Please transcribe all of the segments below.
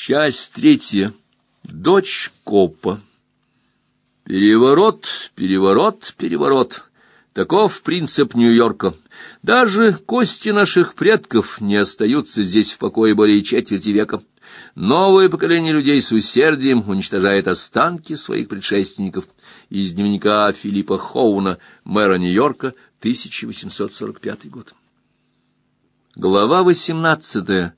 Часть третья. Дочь Копа. Переворот, переворот, переворот. Таков принцип Нью-Йорка. Даже кости наших предков не остаются здесь в покое более четверти века. Новое поколение людей с усердием уничтожает останки своих предшественников. Из дневника Филиппа Хоуна, мэра Нью-Йорка, 1845 год. Глава 18.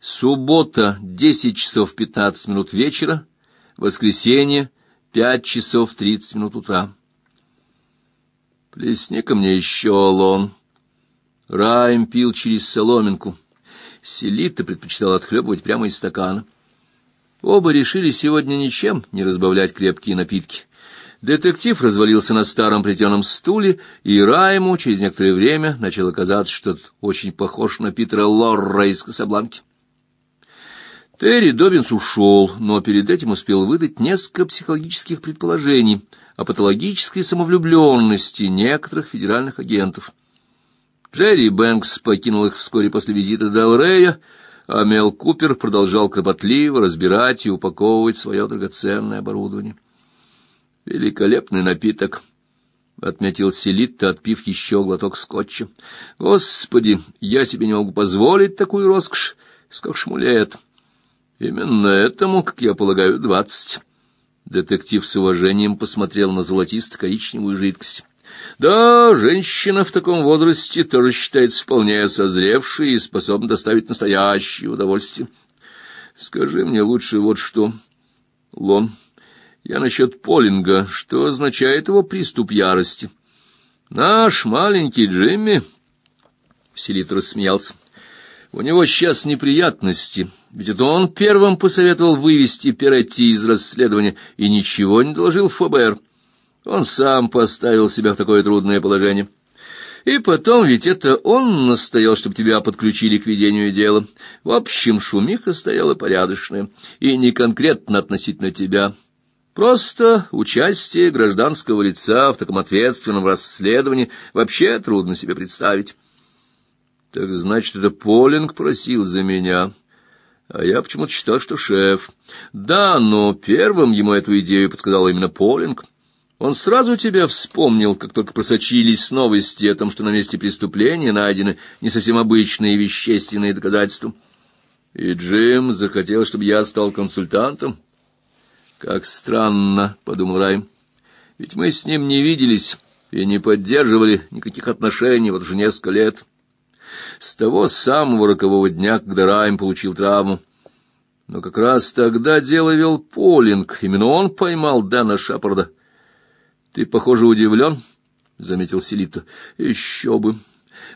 Суббота, 10 часов 15 минут вечера, воскресенье, 5 часов 30 минут утра. Плесни ко мне еще, Лон. Райм пил через соломинку. Селита предпочитал отхлебывать прямо из стакана. Оба решили сегодня ничем не разбавлять крепкие напитки. Детектив развалился на старом плетеном стуле, и Райму через некоторое время начало казаться, что очень похож на Питера Лорра из Касабланки. Терри Добинс ушел, но перед этим успел выдать несколько психологических предположений о патологической самовлюбленности некоторых федеральных агентов. Джерри Бэнкс покинул их вскоре после визита Делрея, а Мел Купер продолжал кропотливо разбирать и упаковывать свое драгоценное оборудование. «Великолепный напиток», — отметил Селитта, отпив еще глоток скотча. «Господи, я себе не могу позволить такую роскошь, сколько шмулет!» Именно этому, как я полагаю, двадцать. Детектив с уважением посмотрел на золотисто-коричневую жидкость. Да, женщина в таком возрасте тоже считается вполне созревшей и способна доставить настоящее удовольствие. Скажи мне лучше вот что, Лон. Я насчет Полинга. Что означает его приступ ярости? Наш маленький Джимми... Селит рассмеялся. У него сейчас неприятности. Ведь это он первым посоветовал вывести Перетти из расследования и ничего не доложил ФБР. Он сам поставил себя в такое трудное положение. И потом, ведь это он настоял, чтобы тебя подключили к ведению дела. В общем, шумиха стояла порядочная, и не конкретно относительно тебя. Просто участие гражданского лица в таком ответственном расследовании вообще трудно себе представить. Так значит, это Полинг просил за меня. А я почему-то считал, что шеф. Да, но первым ему эту идею подсказал именно Полинг. Он сразу тебя вспомнил, как только просочились новости о том, что на месте преступления найдены не совсем обычные вещественные доказательства. И Джим захотел, чтобы я стал консультантом. Как странно, подумал Райм. Ведь мы с ним не виделись и не поддерживали никаких отношений вот уже несколько лет с того самого рокового дня, когда Райм получил травму. Но как раз тогда дело вел Полинг, именно он поймал Дэна Шепарда. — Ты, похоже, удивлен, — заметил Селита. — Еще бы.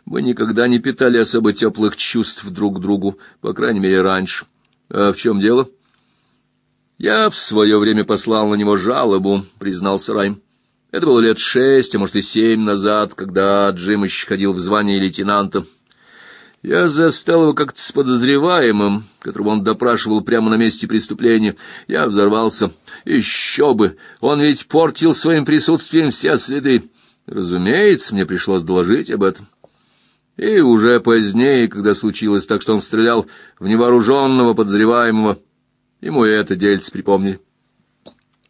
Мы никогда не питали особо теплых чувств друг к другу, по крайней мере, раньше. А в чем дело? — Я в свое время послал на него жалобу, — признался Райм. Это было лет шесть, а может и семь назад, когда Джим еще ходил в звании лейтенанта. Я застал его как-то с подозреваемым, которого он допрашивал прямо на месте преступления. Я взорвался. Еще бы! Он ведь портил своим присутствием все следы. Разумеется, мне пришлось доложить об этом. И уже позднее, когда случилось так, что он стрелял в невооруженного подозреваемого, ему это дельце припомнили.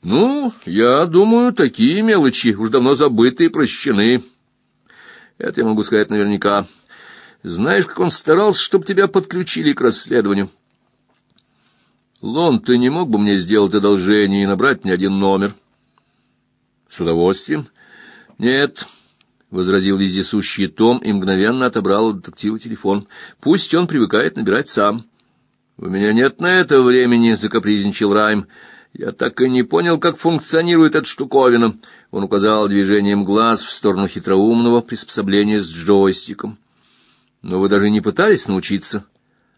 Ну, я думаю, такие мелочи уж давно забыты и прощены. Это я могу сказать наверняка. Знаешь, как он старался, чтобы тебя подключили к расследованию. Лон, ты не мог бы мне сделать одолжение и набрать мне один номер? С удовольствием. Нет, возразил вездесущий Том и мгновенно отобрал у детектива телефон. Пусть он привыкает набирать сам. У меня нет на это времени, закапризничал Райм. Я так и не понял, как функционирует эта штуковина. Он указал движением глаз в сторону хитроумного приспособления с джойстиком. Но вы даже не пытались научиться.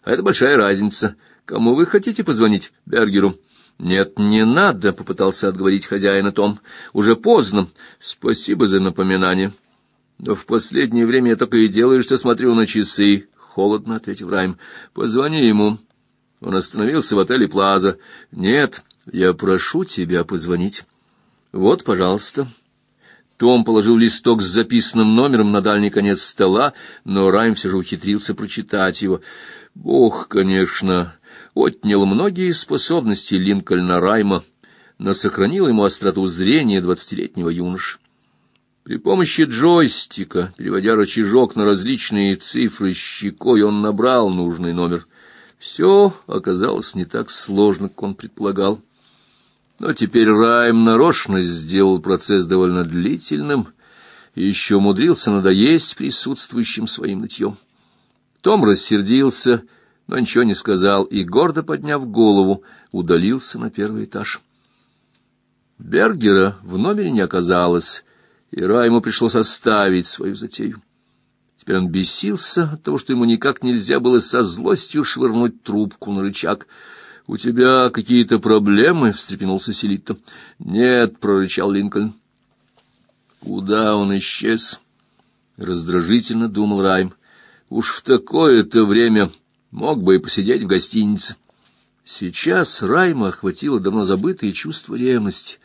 А это большая разница. Кому вы хотите позвонить? Бергеру. Нет, не надо, попытался отговорить хозяина Том. Уже поздно. Спасибо за напоминание. Но в последнее время я только и делаю, что смотрю на часы, холодно ответил Райм. Позвони ему. Он остановился в отеле Плаза. Нет, я прошу тебя позвонить. Вот, пожалуйста. Том положил листок с записанным номером на дальний конец стола, но Райм все же ухитрился прочитать его. Бог, конечно, отнял многие способности Линкольна Райма, но сохранил ему остроту зрения двадцатилетнего юноши. При помощи джойстика, переводя рычажок на различные цифры щекой, он набрал нужный номер. Все оказалось не так сложно, как он предполагал. Но теперь Райм нарочно сделал процесс довольно длительным и еще умудрился надоесть присутствующим своим нытьем. Том рассердился, но ничего не сказал и, гордо подняв голову, удалился на первый этаж. Бергера в номере не оказалось, и Райму пришлось оставить свою затею. Теперь он бесился от того, что ему никак нельзя было со злостью швырнуть трубку на рычаг. — У тебя какие-то проблемы? — встрепенулся Селитто. — Нет, — прорычал Линкольн. — Куда он исчез? — раздражительно думал Райм. — Уж в такое-то время мог бы и посидеть в гостинице. Сейчас Райма охватило давно забытое чувство ревности.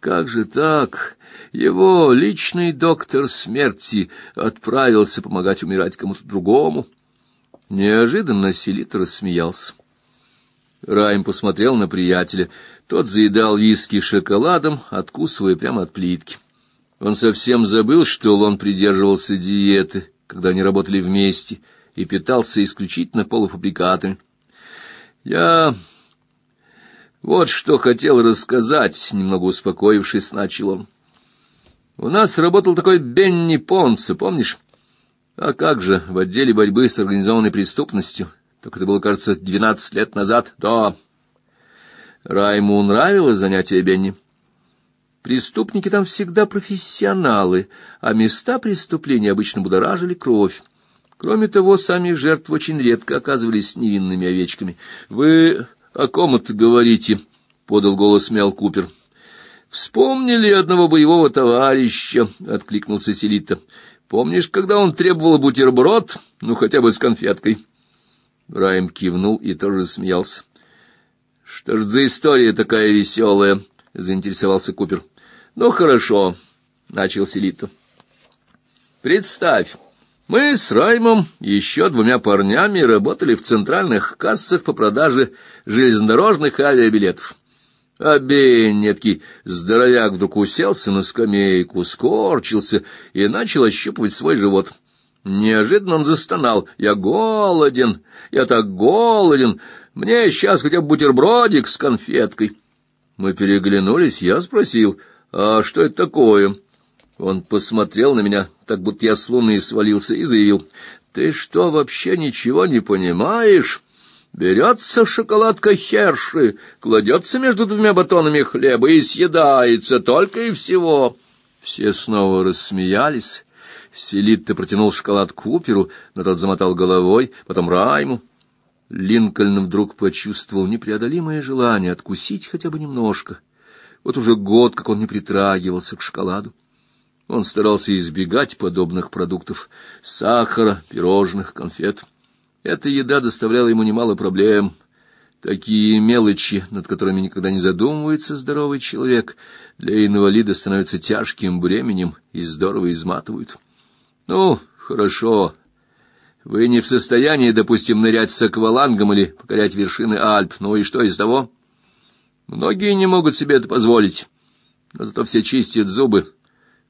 Как же так? Его личный доктор смерти отправился помогать умирать кому-то другому. Неожиданно Селит рассмеялся. Райм посмотрел на приятеля. Тот заедал виски шоколадом, откусывая прямо от плитки. Он совсем забыл, что он придерживался диеты, когда они работали вместе, и питался исключительно полуфабрикатами. «Я вот что хотел рассказать, немного успокоившись, начал он. У нас работал такой Бенни Понце, помнишь? А как же, в отделе борьбы с организованной преступностью. Только это было, кажется, двенадцать лет назад. Да. Райму нравилось занятие Бенни. Преступники там всегда профессионалы, а места преступления обычно будоражили кровь. Кроме того, сами жертвы очень редко оказывались невинными овечками. Вы о ком это говорите? подал голос Мел Купер. Вспомнили одного боевого товарища, откликнулся Селита. Помнишь, когда он требовал бутерброд, ну хотя бы с конфеткой? Райм кивнул и тоже смеялся. Что ж за история такая веселая? заинтересовался Купер. Ну хорошо, начал Селита. Представь, мы с Раймом и еще двумя парнями работали в центральных кассах по продаже железнодорожных авиабилетов. А здоровяк, вдруг уселся на скамейку, скорчился и начал ощупывать свой живот. Неожиданно он застонал. «Я голоден! Я так голоден! Мне сейчас хотя бы бутербродик с конфеткой!» Мы переглянулись, я спросил, «А что это такое?» Он посмотрел на меня, так будто я с луны свалился, и заявил, «Ты что, вообще ничего не понимаешь?» Берется шоколадка Херши, кладется между двумя батонами хлеба и съедается только и всего. Все снова рассмеялись. Селитто протянул шоколад Куперу, но тот замотал головой, потом Райму. Линкольн вдруг почувствовал непреодолимое желание откусить хотя бы немножко. Вот уже год, как он не притрагивался к шоколаду. Он старался избегать подобных продуктов — сахара, пирожных, конфет. Эта еда доставляла ему немало проблем. Такие мелочи, над которыми никогда не задумывается здоровый человек, для инвалида становятся тяжким бременем и здорово изматывают. Ну, хорошо. Вы не в состоянии, допустим, нырять с аквалангом или покорять вершины Альп. Ну и что из того? Многие не могут себе это позволить. Но зато все чистят зубы,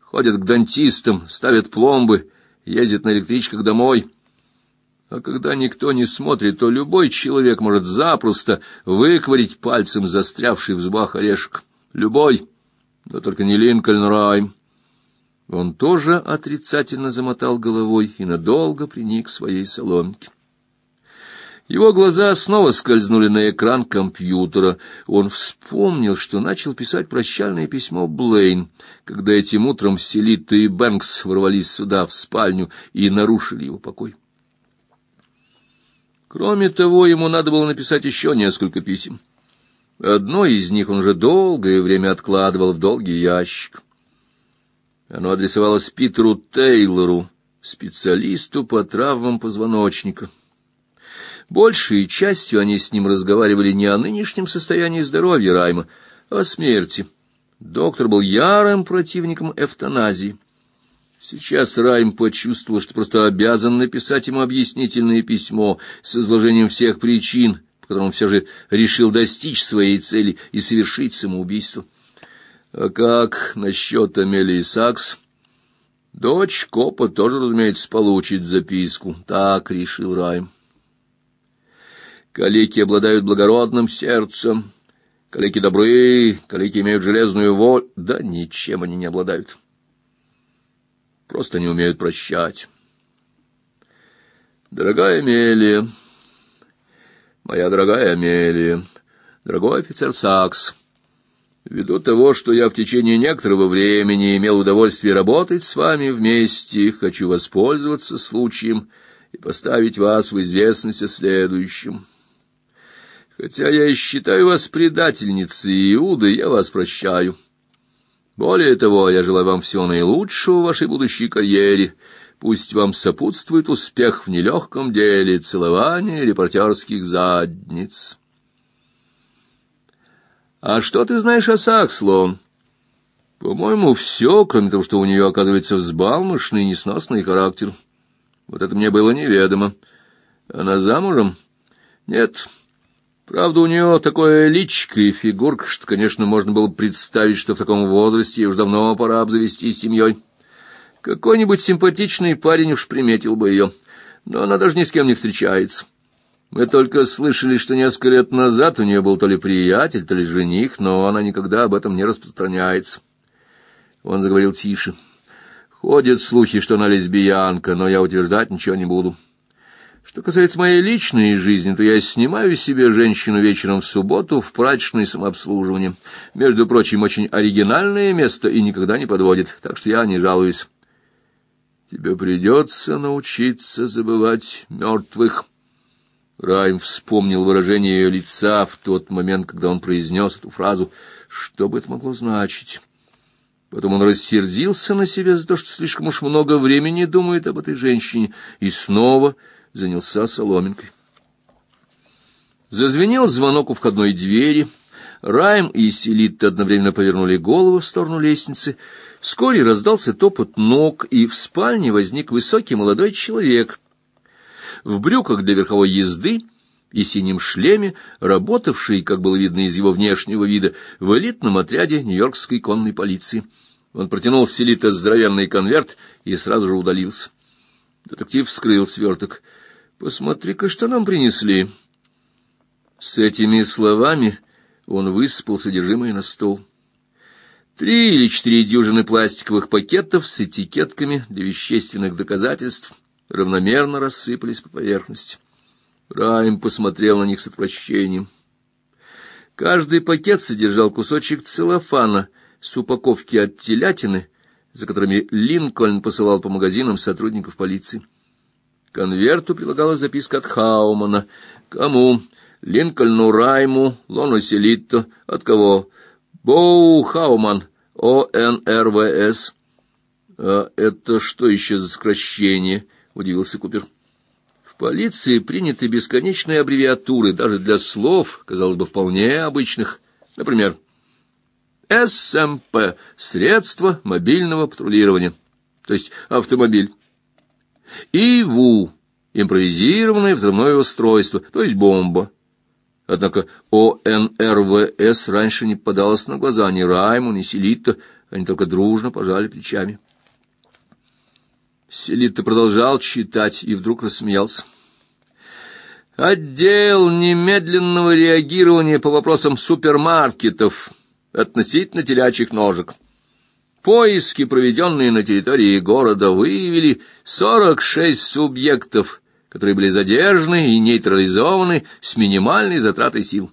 ходят к дантистам, ставят пломбы, ездят на электричках домой. А когда никто не смотрит, то любой человек может запросто выковырить пальцем застрявший в зубах орешек. Любой, но только не Линкольн Райм. Он тоже отрицательно замотал головой и надолго приник к своей соломке. Его глаза снова скользнули на экран компьютера. Он вспомнил, что начал писать прощальное письмо Блейн, когда этим утром Селитта и Бэнкс ворвались сюда, в спальню, и нарушили его покой. Кроме того, ему надо было написать еще несколько писем. Одно из них он уже долгое время откладывал в долгий ящик. Оно адресовалось Питеру Тейлору, специалисту по травмам позвоночника. Большей частью они с ним разговаривали не о нынешнем состоянии здоровья Райма, а о смерти. Доктор был ярым противником эвтаназии. Сейчас Райм почувствовал, что просто обязан написать ему объяснительное письмо с изложением всех причин, по котором он все же решил достичь своей цели и совершить самоубийство. А как насчет Амелии Сакс? Дочь копа тоже, разумеется, получит записку. Так решил Райм. Калеки обладают благородным сердцем. Калеки добры, калеки имеют железную волю. Да ничем они не обладают. Просто не умеют прощать. Дорогая Амелия, моя дорогая Амелия, дорогой офицер Сакс, ввиду того, что я в течение некоторого времени имел удовольствие работать с вами вместе, хочу воспользоваться случаем и поставить вас в известность о следующем. Хотя я и считаю вас предательницей Иуды, я вас прощаю. Более того, я желаю вам всего наилучшего в вашей будущей карьере. Пусть вам сопутствует успех в нелегком деле целования репортерских задниц. А что ты знаешь о Сакслон? По-моему, все, кроме того, что у нее оказывается взбалмошный, несносный характер. Вот это мне было неведомо. Она замужем? Нет. Правда, у нее такое личико и фигурка, что, конечно, можно было представить, что в таком возрасте ей уж давно пора обзавестись семьей. Какой-нибудь симпатичный парень уж приметил бы ее, но она даже ни с кем не встречается. Мы только слышали, что несколько лет назад у нее был то ли приятель, то ли жених, но она никогда об этом не распространяется. Он заговорил тише. Ходят слухи, что она лесбиянка, но я утверждать ничего не буду. Что касается моей личной жизни, то я снимаю себе женщину вечером в субботу в прачечное самообслуживание. Между прочим, очень оригинальное место и никогда не подводит, так что я не жалуюсь. Тебе придется научиться забывать мертвых. Райм вспомнил выражение ее лица в тот момент, когда он произнес эту фразу. Что бы это могло значить? Потом он рассердился на себя за то, что слишком уж много времени думает об этой женщине, и снова занялся соломинкой. Зазвенел звонок у входной двери. Райм и Селитта одновременно повернули голову в сторону лестницы. Вскоре раздался топот ног, и в спальне возник высокий молодой человек. В брюках для верховой езды и синем шлеме, работавший, как было видно из его внешнего вида, в элитном отряде Нью-Йоркской конной полиции. Он протянул Селита здоровенный конверт и сразу же удалился. Детектив вскрыл сверток. Посмотри-ка, что нам принесли. С этими словами он высыпал содержимое на стол. Три или четыре дюжины пластиковых пакетов с этикетками для вещественных доказательств равномерно рассыпались по поверхности. Райм посмотрел на них с отвращением. Каждый пакет содержал кусочек целлофана с упаковки от телятины, за которыми Линкольн посылал по магазинам сотрудников полиции. К конверту прилагалась записка от Хаумана. Кому? Линкольну Райму, Лону Селитто. От кого? Боу Хауман, ОНРВС. А это что еще за сокращение? Удивился Купер. В полиции приняты бесконечные аббревиатуры, даже для слов, казалось бы, вполне обычных. Например, СМП эм — средство мобильного патрулирования, то есть автомобиль. ИВУ — импровизированное взрывное устройство, то есть бомба. Однако ОНРВС раньше не подалось на глаза ни Райму, ни Селитто, они только дружно пожали плечами. Селитто продолжал читать и вдруг рассмеялся. Отдел немедленного реагирования по вопросам супермаркетов относительно телячьих ножек. Поиски, проведенные на территории города, выявили 46 субъектов, которые были задержаны и нейтрализованы с минимальной затратой сил.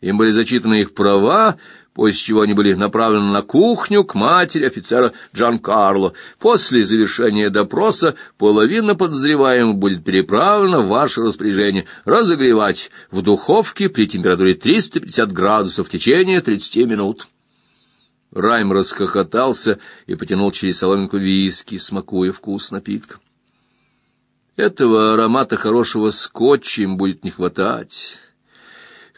Им были зачитаны их права, после чего они были направлены на кухню к матери офицера Джан Карло. После завершения допроса половина подозреваемых будет переправлена в ваше распоряжение разогревать в духовке при температуре 350 градусов в течение 30 минут. Райм расхохотался и потянул через соломинку виски, смакуя вкус напитка. Этого аромата хорошего скотча им будет не хватать.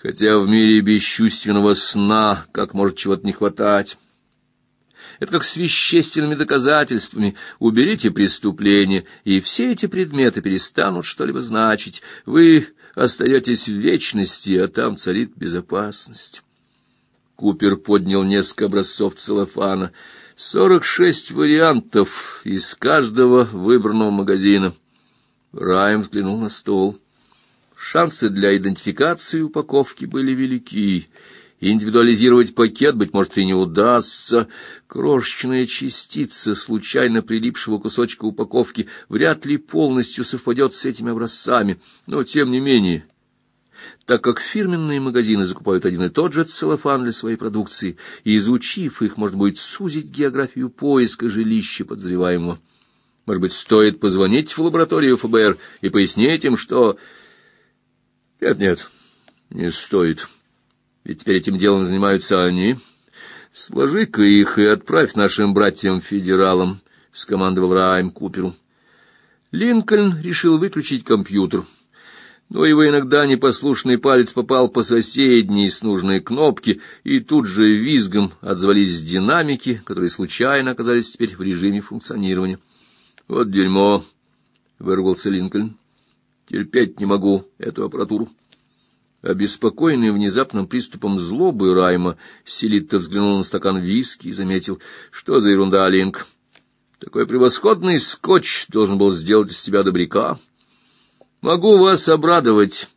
Хотя в мире бесчувственного сна как может чего-то не хватать? Это как с вещественными доказательствами. Уберите преступление, и все эти предметы перестанут что-либо значить. Вы остаетесь в вечности, а там царит безопасность. Купер поднял несколько образцов целлофана. Сорок шесть вариантов из каждого выбранного магазина. Райм взглянул на стол. Шансы для идентификации упаковки были велики. Индивидуализировать пакет, быть может, и не удастся. Крошечная частица случайно прилипшего кусочка упаковки вряд ли полностью совпадет с этими образцами, но тем не менее так как фирменные магазины закупают один и тот же целлофан для своей продукции, и, изучив их, можно будет сузить географию поиска жилища подозреваемого. Может быть, стоит позвонить в лабораторию ФБР и пояснить им, что... Нет, нет, не стоит. Ведь теперь этим делом занимаются они. Сложи-ка их и отправь нашим братьям-федералам, — скомандовал Райм Куперу. Линкольн решил выключить компьютер но его иногда непослушный палец попал по соседней с нужной кнопки, и тут же визгом отзвались динамики, которые случайно оказались теперь в режиме функционирования. «Вот дерьмо!» — вырвался Линкольн. «Терпеть не могу эту аппаратуру». Обеспокоенный внезапным приступом злобы Райма, Селитто взглянул на стакан виски и заметил, что за ерунда, Линк. Такой превосходный скотч должен был сделать из тебя добряка. Могу вас обрадовать,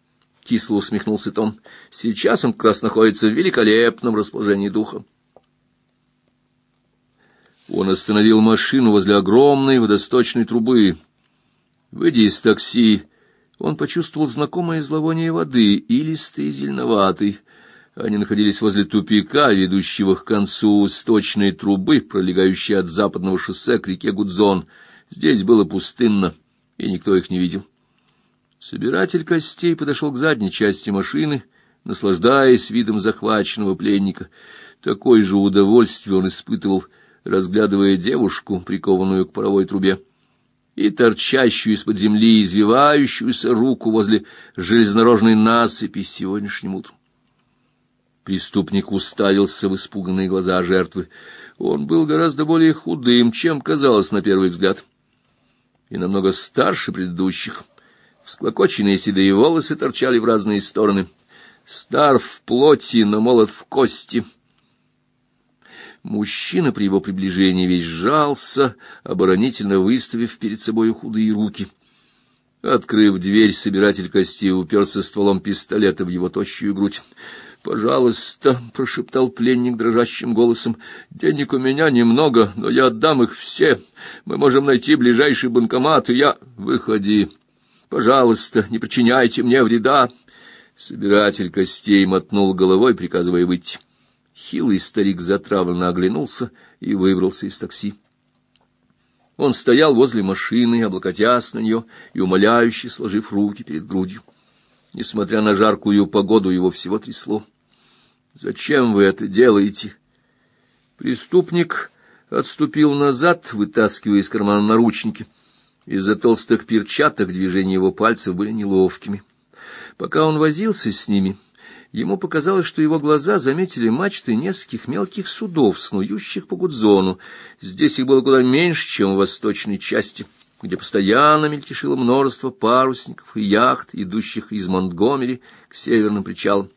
кисло усмехнулся Том. Сейчас он как раз находится в великолепном расположении духа. Он остановил машину возле огромной водосточной трубы. Выйдя из такси, он почувствовал знакомое зловоние воды, илистой и зеленоватой. Они находились возле тупика, ведущего к концу сточной трубы, пролегающей от западного шоссе к реке Гудзон. Здесь было пустынно, и никто их не видел. Собиратель костей подошел к задней части машины, наслаждаясь видом захваченного пленника. Такое же удовольствие он испытывал, разглядывая девушку, прикованную к паровой трубе, и торчащую из-под земли извивающуюся руку возле железнодорожной насыпи сегодняшним утром. Преступник уставился в испуганные глаза жертвы. Он был гораздо более худым, чем казалось на первый взгляд, и намного старше предыдущих. Всклокоченные седые волосы торчали в разные стороны. Стар в плоти, но молод в кости. Мужчина при его приближении весь сжался, оборонительно выставив перед собой худые руки. Открыв дверь, собиратель костей уперся стволом пистолета в его тощую грудь. «Пожалуйста», — прошептал пленник дрожащим голосом, — «денег у меня немного, но я отдам их все. Мы можем найти ближайший банкомат, и я...» «Выходи», Пожалуйста, не причиняйте мне вреда. Собиратель костей мотнул головой, приказывая выйти. Хилый старик затравленно оглянулся и выбрался из такси. Он стоял возле машины, облокотясь на нее и умоляюще сложив руки перед грудью. Несмотря на жаркую погоду, его всего трясло. «Зачем вы это делаете?» Преступник отступил назад, вытаскивая из кармана наручники — из-за толстых перчаток движения его пальцев были неловкими. Пока он возился с ними, ему показалось, что его глаза заметили мачты нескольких мелких судов, снующих по Гудзону. Здесь их было куда меньше, чем в восточной части, где постоянно мельтешило множество парусников и яхт, идущих из Монтгомери к северным причалам.